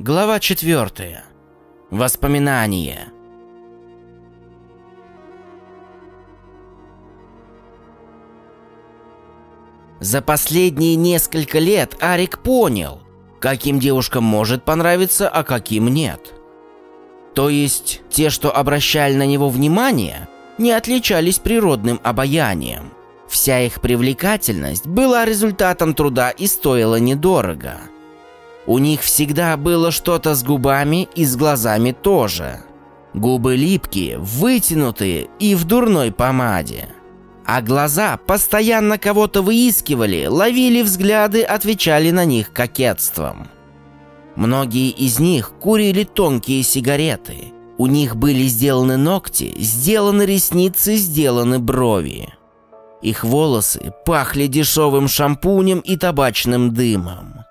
Глава 4. Воспоминания. За последние несколько лет Арик понял, каким девушкам может понравиться, а каким нет. То есть, те, что обращали на него внимание, не отличались природным обаянием. Вся их привлекательность была результатом труда и стоила недорого. У них всегда было что-то с губами и с глазами тоже. Губы липкие, вытянутые и в дурной помаде. А глаза постоянно кого-то выискивали, ловили взгляды, отвечали на них кокетством. Многие из них курили тонкие сигареты. У них были сделаны ногти, сделаны ресницы, сделаны брови. Их волосы пахли дешевым шампунем и табачным дымом.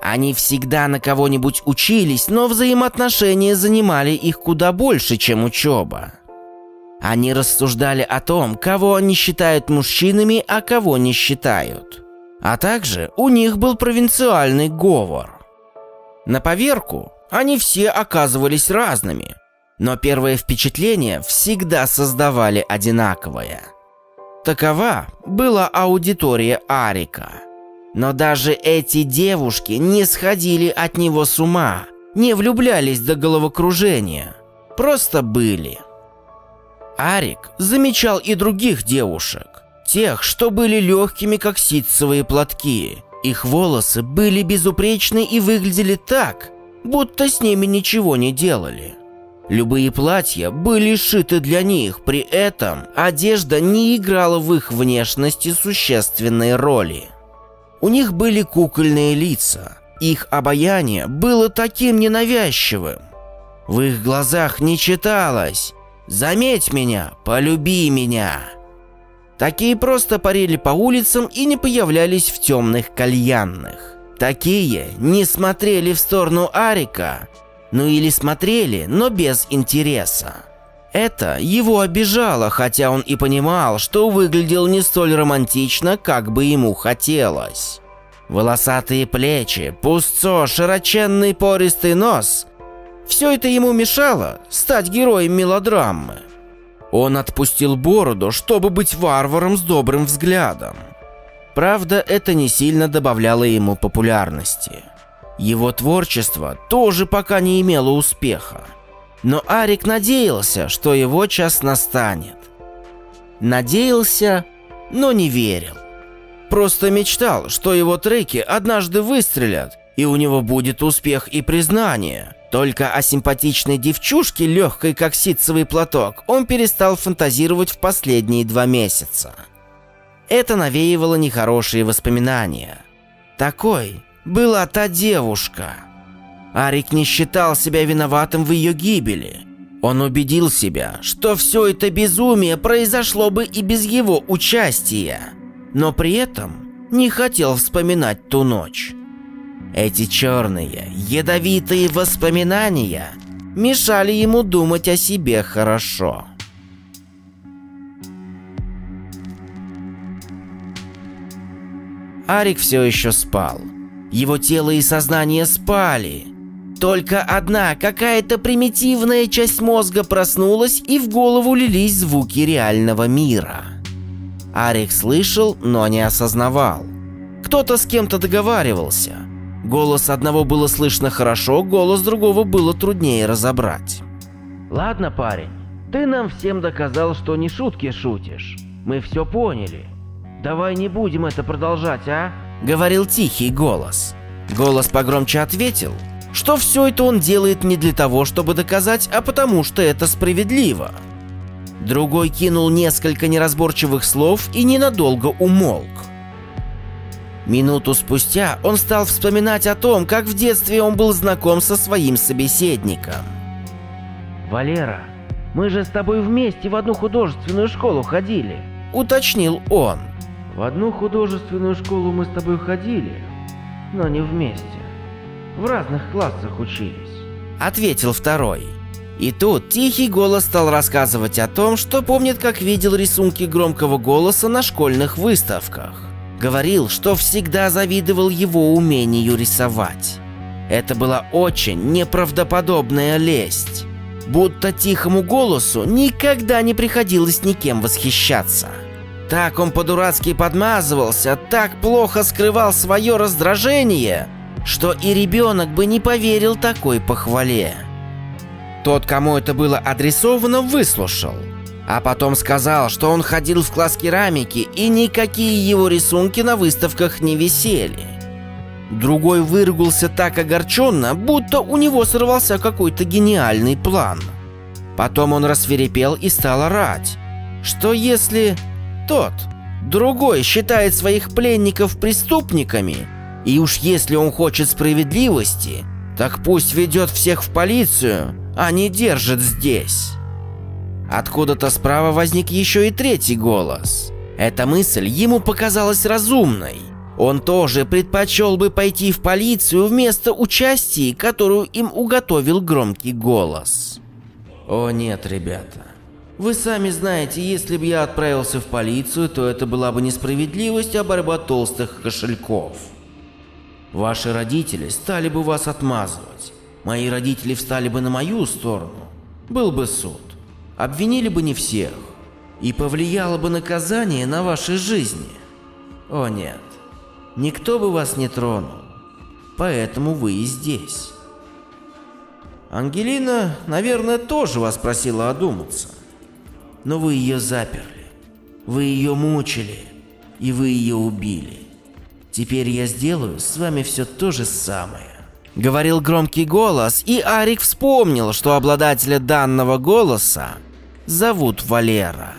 Они всегда на кого-нибудь учились, но взаимоотношения занимали их куда больше, чем учеба. Они рассуждали о том, кого они считают мужчинами, а кого не считают. А также у них был провинциальный говор. На поверку они все оказывались разными, но первое впечатление всегда создавали одинаковое. Такова была аудитория Арика. Но даже эти девушки не сходили от него с ума, не влюблялись до головокружения, просто были. Арик замечал и других девушек. Тех, что были легкими, как ситцевые платки. Их волосы были безупречны и выглядели так, будто с ними ничего не делали. Любые платья были шиты для них, при этом одежда не играла в их внешности существенной роли. У них были кукольные лица. Их обаяние было таким ненавязчивым. В их глазах не читалось Заметь меня, полюби меня. Такие просто парили по улицам и не появлялись в темных кальянных. Такие не смотрели в сторону Арика, ну или смотрели, но без интереса. Это его обижало, хотя он и понимал, что выглядел не столь романтично, как бы ему хотелось. Волосатые плечи, пустцо, широченный пористый нос все это ему мешало стать героем мелодрамы. Он отпустил бороду, чтобы быть варваром с добрым взглядом. Правда, это не сильно добавляло ему популярности. Его творчество тоже пока не имело успеха. Но Арик надеялся, что его час настанет. Надеялся, но не верил. Просто мечтал, что его треки однажды выстрелят, и у него будет успех и признание – только о симпатичной девчушке, легкой как ситцевый платок, он перестал фантазировать в последние два месяца. Это навеивало нехорошие воспоминания. Такой была та девушка. Арик не считал себя виноватым в ее гибели. Он убедил себя, что все это безумие произошло бы и без его участия, но при этом не хотел вспоминать ту ночь. Эти черные, ядовитые воспоминания мешали ему думать о себе хорошо. Арик все еще спал. Его тело и сознание спали. Только одна какая-то примитивная часть мозга проснулась, и в голову лились звуки реального мира. Арик слышал, но не осознавал. Кто-то с кем-то договаривался. Голос одного было слышно хорошо, голос другого было труднее разобрать. «Ладно, парень, ты нам всем доказал, что не шутки шутишь. Мы все поняли. Давай не будем это продолжать, а?» Говорил тихий голос. Голос погромче ответил, что все это он делает не для того, чтобы доказать, а потому что это справедливо. Другой кинул несколько неразборчивых слов и ненадолго умолк. Минуту спустя он стал вспоминать о том, как в детстве он был знаком со своим собеседником. «Валера, мы же с тобой вместе в одну художественную школу ходили», — уточнил он. «В одну художественную школу мы с тобой ходили, но не вместе. В разных классах учились», — ответил второй. И тут тихий голос стал рассказывать о том, что помнит, как видел рисунки громкого голоса на школьных выставках. Говорил, что всегда завидовал его умению рисовать. Это была очень неправдоподобная лесть. Будто тихому голосу никогда не приходилось никем восхищаться. Так он по-дурацки подмазывался, так плохо скрывал свое раздражение, что и ребенок бы не поверил такой похвале. Тот, кому это было адресовано, выслушал. А потом сказал, что он ходил в класс керамики и никакие его рисунки на выставках не висели. Другой выругался так огорченно, будто у него сорвался какой-то гениальный план. Потом он рассверепел и стал орать, что если тот, другой считает своих пленников преступниками, и уж если он хочет справедливости, так пусть ведет всех в полицию, а не держит здесь. Откуда-то справа возник еще и третий голос. Эта мысль ему показалась разумной – он тоже предпочел бы пойти в полицию вместо участия, которую им уготовил громкий голос. О нет, ребята. Вы сами знаете, если бы я отправился в полицию, то это была бы несправедливость, а борьба толстых кошельков. Ваши родители стали бы вас отмазывать. Мои родители встали бы на мою сторону. Был бы суд. Обвинили бы не всех. И повлияло бы наказание на ваши жизни. О нет никто бы вас не тронул. Поэтому вы и здесь. Ангелина, наверное, тоже вас просила одуматься. Но вы ее заперли. Вы ее мучили. И вы ее убили. Теперь я сделаю с вами все то же самое. Говорил громкий голос, и Арик вспомнил, что обладателя данного голоса зовут Валера.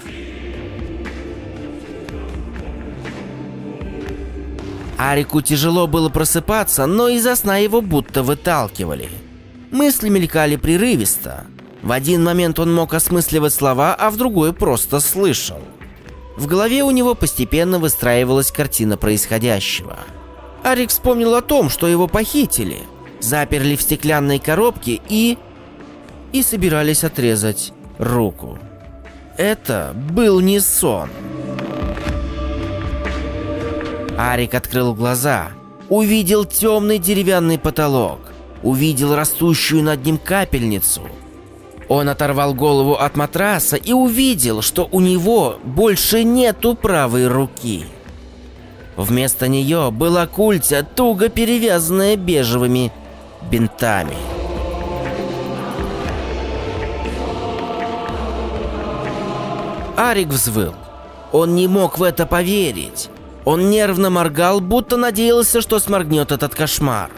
Арику тяжело было просыпаться, но из-за сна его будто выталкивали. Мысли мелькали прерывисто. В один момент он мог осмысливать слова, а в другой просто слышал. В голове у него постепенно выстраивалась картина происходящего. Арик вспомнил о том, что его похитили, заперли в стеклянной коробке и... и собирались отрезать руку. Это был не сон. Арик открыл глаза, увидел темный деревянный потолок, увидел растущую над ним капельницу. Он оторвал голову от матраса и увидел, что у него больше нету правой руки. Вместо нее была культя, туго перевязанная бежевыми бинтами. Арик взвыл. Он не мог в это поверить. Он нервно моргал, будто надеялся, что сморгнет этот кошмар.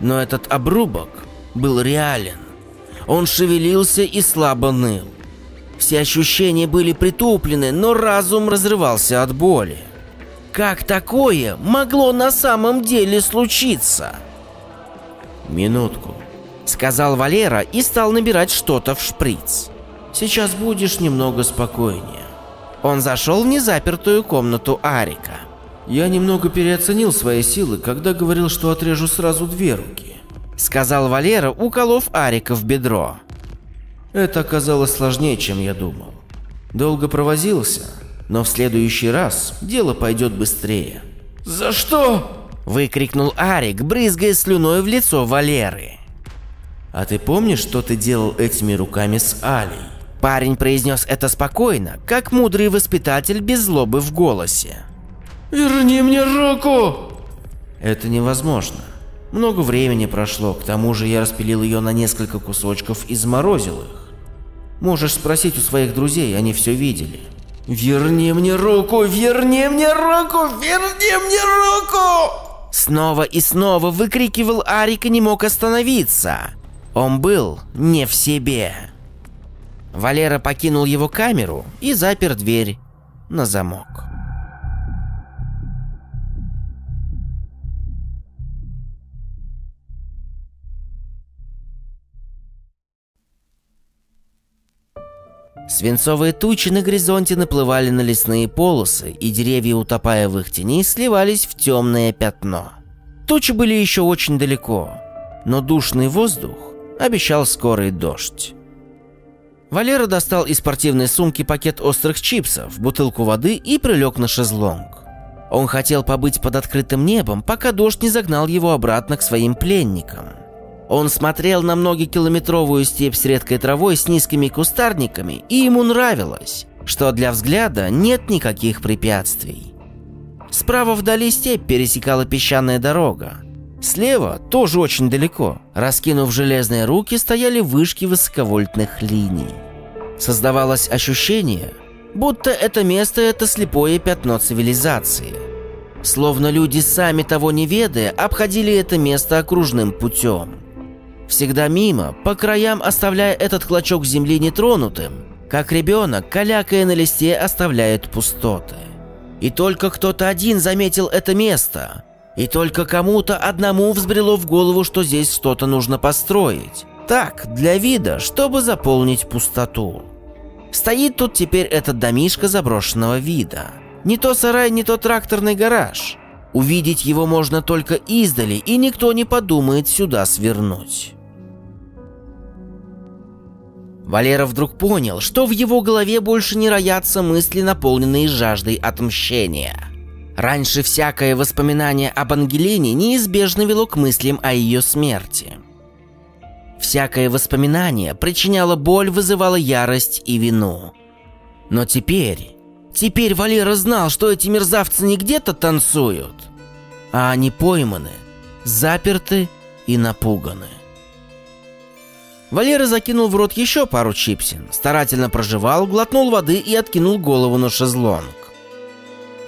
Но этот обрубок был реален. Он шевелился и слабо ныл. Все ощущения были притуплены, но разум разрывался от боли. Как такое могло на самом деле случиться? «Минутку», — сказал Валера и стал набирать что-то в шприц. «Сейчас будешь немного спокойнее». Он зашел в незапертую комнату Арика. «Я немного переоценил свои силы, когда говорил, что отрежу сразу две руки», — сказал Валера, уколов Арика в бедро. «Это оказалось сложнее, чем я думал. Долго провозился, но в следующий раз дело пойдет быстрее». «За что?» — выкрикнул Арик, брызгая слюной в лицо Валеры. «А ты помнишь, что ты делал этими руками с Алей?» Парень произнес это спокойно, как мудрый воспитатель без злобы в голосе. «Верни мне руку!» «Это невозможно. Много времени прошло, к тому же я распилил ее на несколько кусочков и заморозил их. Можешь спросить у своих друзей, они все видели». «Верни мне руку! Верни мне руку! Верни мне руку!» Снова и снова выкрикивал Арик и не мог остановиться. Он был не в себе. Валера покинул его камеру и запер дверь на замок. Свинцовые тучи на горизонте наплывали на лесные полосы, и деревья, утопая в их тени, сливались в темное пятно. Тучи были еще очень далеко, но душный воздух обещал скорый дождь. Валера достал из спортивной сумки пакет острых чипсов, бутылку воды и прилег на шезлонг. Он хотел побыть под открытым небом, пока дождь не загнал его обратно к своим пленникам. Он смотрел на многокилометровую степь с редкой травой с низкими кустарниками, и ему нравилось, что для взгляда нет никаких препятствий. Справа вдали степь пересекала песчаная дорога. Слева, тоже очень далеко, раскинув железные руки, стояли вышки высоковольтных линий. Создавалось ощущение, будто это место – это слепое пятно цивилизации. Словно люди, сами того не ведая, обходили это место окружным путем. Всегда мимо, по краям оставляя этот клочок земли нетронутым, как ребенок, калякая на листе, оставляет пустоты. И только кто-то один заметил это место, и только кому-то одному взбрело в голову, что здесь что-то нужно построить. Так, для вида, чтобы заполнить пустоту. Стоит тут теперь этот домишко заброшенного вида. Не то сарай, не то тракторный гараж. Увидеть его можно только издали, и никто не подумает сюда свернуть. Валера вдруг понял, что в его голове больше не роятся мысли, наполненные жаждой отмщения. Раньше всякое воспоминание об Ангелине неизбежно вело к мыслям о ее смерти. Всякое воспоминание причиняло боль, вызывало ярость и вину. Но теперь... Теперь Валера знал, что эти мерзавцы не где-то танцуют, а они пойманы, заперты и напуганы. Валера закинул в рот еще пару чипсин, старательно прожевал, глотнул воды и откинул голову на шезлонг.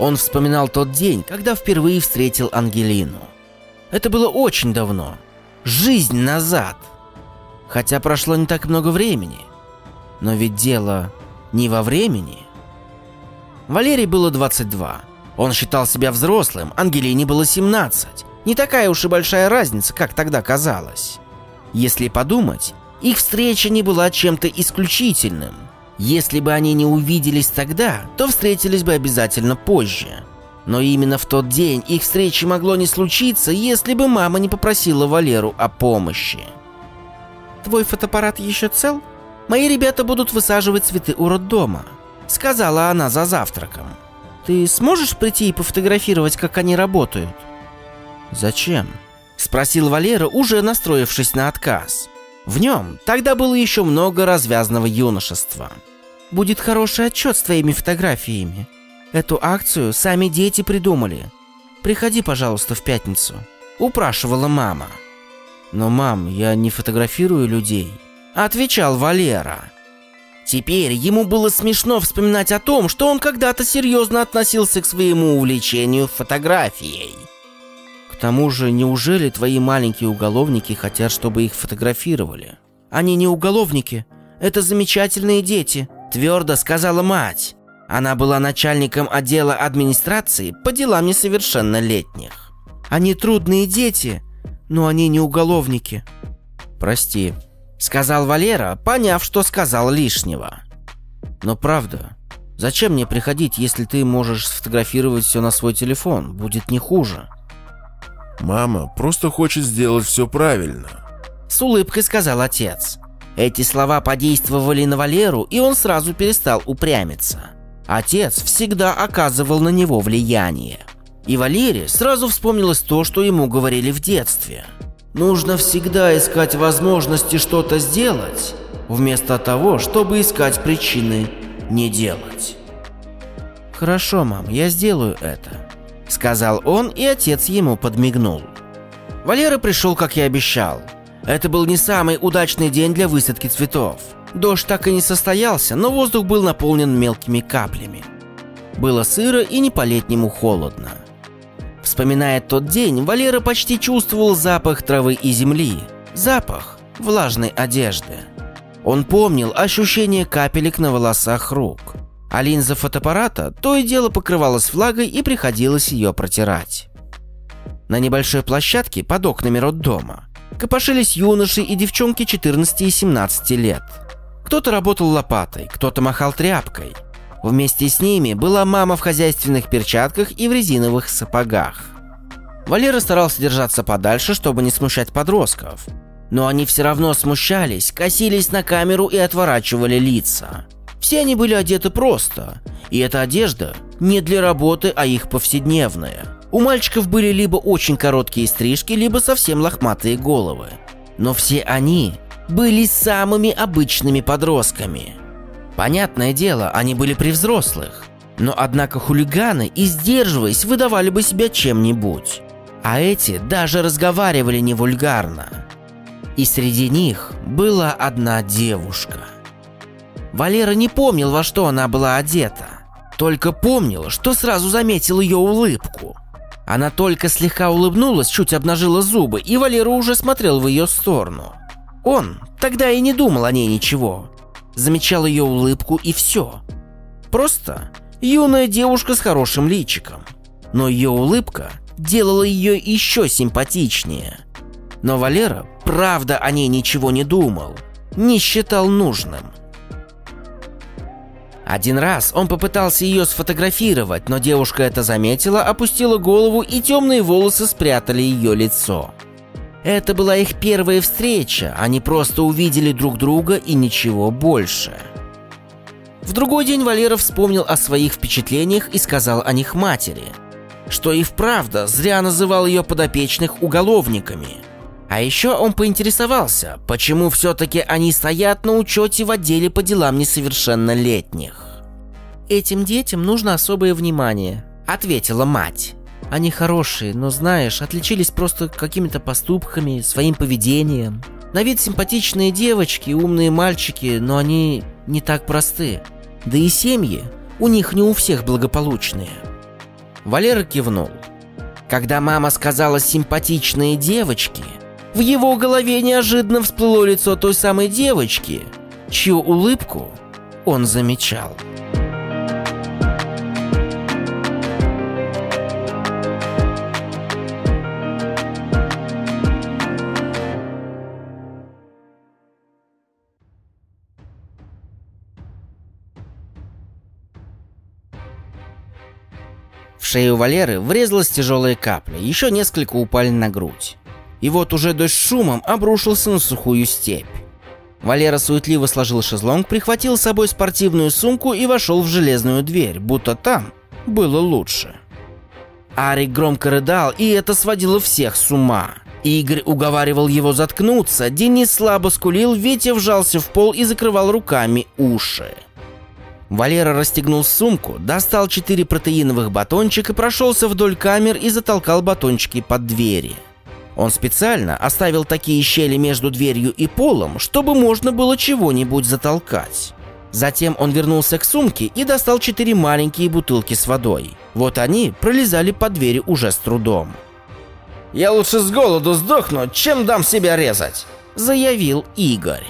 Он вспоминал тот день, когда впервые встретил Ангелину. Это было очень давно. Жизнь назад. Хотя прошло не так много времени. Но ведь дело не во времени. Валерий было 22. Он считал себя взрослым, Ангелине было 17. Не такая уж и большая разница, как тогда казалось. Если подумать, их встреча не была чем-то исключительным. Если бы они не увиделись тогда, то встретились бы обязательно позже. Но именно в тот день их встречи могло не случиться, если бы мама не попросила Валеру о помощи. «Твой фотоаппарат еще цел? Мои ребята будут высаживать цветы у роддома», — сказала она за завтраком. «Ты сможешь прийти и пофотографировать, как они работают?» «Зачем?» — спросил Валера, уже настроившись на отказ. В нем тогда было еще много развязного юношества. Будет хороший отчет с твоими фотографиями. Эту акцию сами дети придумали. Приходи, пожалуйста, в пятницу. Упрашивала мама. Но, мам, я не фотографирую людей. Отвечал Валера. Теперь ему было смешно вспоминать о том, что он когда-то серьезно относился к своему увлечению фотографией. К тому же, неужели твои маленькие уголовники хотят, чтобы их фотографировали? Они не уголовники. Это замечательные дети, твердо сказала мать. Она была начальником отдела администрации по делам несовершеннолетних. Они трудные дети, но они не уголовники. Прости, сказал Валера, поняв, что сказал лишнего. Но правда, зачем мне приходить, если ты можешь сфотографировать все на свой телефон? Будет не хуже. Мама просто хочет сделать все правильно. С улыбкой сказал отец. Эти слова подействовали на Валеру, и он сразу перестал упрямиться. Отец всегда оказывал на него влияние. И Валере сразу вспомнилось то, что ему говорили в детстве. Нужно всегда искать возможности что-то сделать, вместо того, чтобы искать причины не делать. Хорошо, мам, я сделаю это. — сказал он, и отец ему подмигнул. Валера пришел, как и обещал. Это был не самый удачный день для высадки цветов. Дождь так и не состоялся, но воздух был наполнен мелкими каплями. Было сыро и не по-летнему холодно. Вспоминая тот день, Валера почти чувствовал запах травы и земли, запах влажной одежды. Он помнил ощущение капелек на волосах рук – а линза фотоаппарата то и дело покрывалась влагой и приходилось ее протирать. На небольшой площадке под окнами роддома копошились юноши и девчонки 14 и 17 лет. Кто-то работал лопатой, кто-то махал тряпкой. Вместе с ними была мама в хозяйственных перчатках и в резиновых сапогах. Валера старался держаться подальше, чтобы не смущать подростков. Но они все равно смущались, косились на камеру и отворачивали лица. Все они были одеты просто, и эта одежда не для работы, а их повседневное. У мальчиков были либо очень короткие стрижки, либо совсем лохматые головы. Но все они были самыми обычными подростками. Понятное дело, они были при взрослых. Но однако хулиганы, и сдерживаясь, выдавали бы себя чем-нибудь. А эти даже разговаривали не вульгарно. И среди них была одна девушка. Валера не помнил, во что она была одета. Только помнил, что сразу заметил ее улыбку. Она только слегка улыбнулась, чуть обнажила зубы, и Валера уже смотрел в ее сторону. Он тогда и не думал о ней ничего. Замечал ее улыбку и все. Просто юная девушка с хорошим личиком. Но ее улыбка делала ее еще симпатичнее. Но Валера правда о ней ничего не думал, не считал нужным. Один раз он попытался ее сфотографировать, но девушка это заметила, опустила голову и темные волосы спрятали ее лицо. Это была их первая встреча, они просто увидели друг друга и ничего больше. В другой день Валера вспомнил о своих впечатлениях и сказал о них матери, что и вправду зря называл ее подопечных уголовниками. А еще он поинтересовался, почему все-таки они стоят на учете в отделе по делам несовершеннолетних. «Этим детям нужно особое внимание», — ответила мать. «Они хорошие, но знаешь, отличились просто какими-то поступками, своим поведением. На вид симпатичные девочки, умные мальчики, но они не так просты. Да и семьи у них не у всех благополучные». Валера кивнул. Когда мама сказала «симпатичные девочки», в его голове неожиданно всплыло лицо той самой девочки, чью улыбку он замечал. Шею Валеры врезалась тяжелая капля, еще несколько упали на грудь. И вот уже дождь шумом обрушился на сухую степь. Валера суетливо сложил шезлонг, прихватил с собой спортивную сумку и вошел в железную дверь, будто там было лучше. Арик громко рыдал, и это сводило всех с ума. Игорь уговаривал его заткнуться, Денис слабо скулил, Витя вжался в пол и закрывал руками уши. Валера расстегнул сумку, достал четыре протеиновых батончика, прошелся вдоль камер и затолкал батончики под двери. Он специально оставил такие щели между дверью и полом, чтобы можно было чего-нибудь затолкать. Затем он вернулся к сумке и достал четыре маленькие бутылки с водой. Вот они пролезали под двери уже с трудом. «Я лучше с голоду сдохну, чем дам себя резать», — заявил Игорь.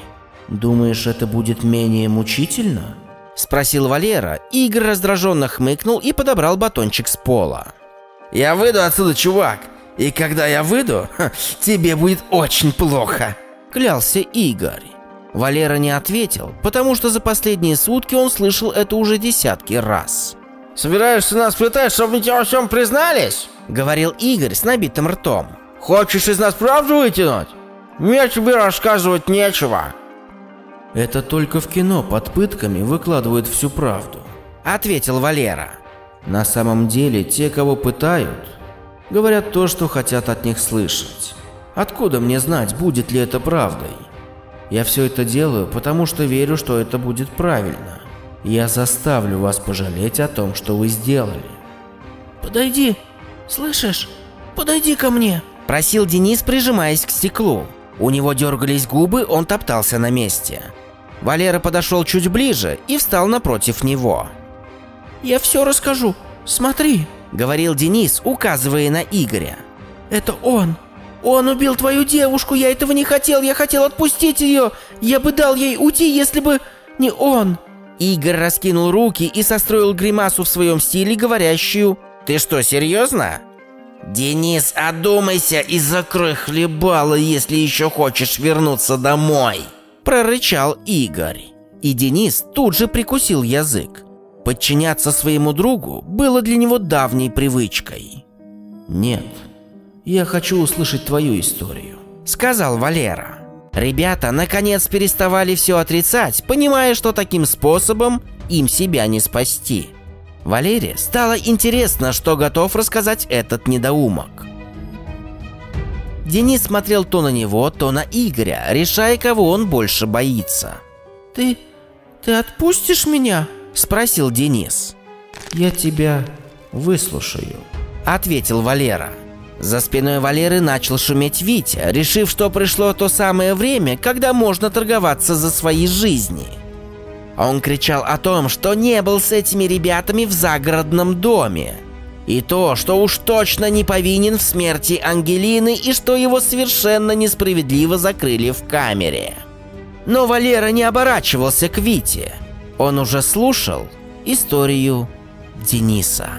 «Думаешь, это будет менее мучительно?» — спросил Валера. Игорь раздраженно хмыкнул и подобрал батончик с пола. «Я выйду отсюда, чувак. И когда я выйду, тебе будет очень плохо», — клялся Игорь. Валера не ответил, потому что за последние сутки он слышал это уже десятки раз. «Собираешься нас пытать, чтобы мы тебе во всем признались?» — говорил Игорь с набитым ртом. «Хочешь из нас правду вытянуть? Мне тебе рассказывать нечего». «Это только в кино под пытками выкладывают всю правду», — ответил Валера. «На самом деле те, кого пытают, Говорят то, что хотят от них слышать. Откуда мне знать, будет ли это правдой? Я все это делаю, потому что верю, что это будет правильно. Я заставлю вас пожалеть о том, что вы сделали. «Подойди, слышишь? Подойди ко мне!» Просил Денис, прижимаясь к стеклу. У него дергались губы, он топтался на месте. Валера подошел чуть ближе и встал напротив него. «Я все расскажу. Смотри!» — говорил Денис, указывая на Игоря. «Это он! Он убил твою девушку! Я этого не хотел! Я хотел отпустить ее! Я бы дал ей уйти, если бы не он!» Игорь раскинул руки и состроил гримасу в своем стиле, говорящую «Ты что, серьезно?» «Денис, одумайся и закрой хлебало, если еще хочешь вернуться домой!» Прорычал Игорь. И Денис тут же прикусил язык. Подчиняться своему другу было для него давней привычкой. «Нет, я хочу услышать твою историю», — сказал Валера. Ребята наконец переставали все отрицать, понимая, что таким способом им себя не спасти. Валере стало интересно, что готов рассказать этот недоумок. Денис смотрел то на него, то на Игоря, решая, кого он больше боится. «Ты... ты отпустишь меня?» – спросил Денис. «Я тебя выслушаю», – ответил Валера. За спиной Валеры начал шуметь Витя, решив, что пришло то самое время, когда можно торговаться за свои жизни. Он кричал о том, что не был с этими ребятами в загородном доме. И то, что уж точно не повинен в смерти Ангелины и что его совершенно несправедливо закрыли в камере. Но Валера не оборачивался к Вите. Он уже слушал историю Дениса.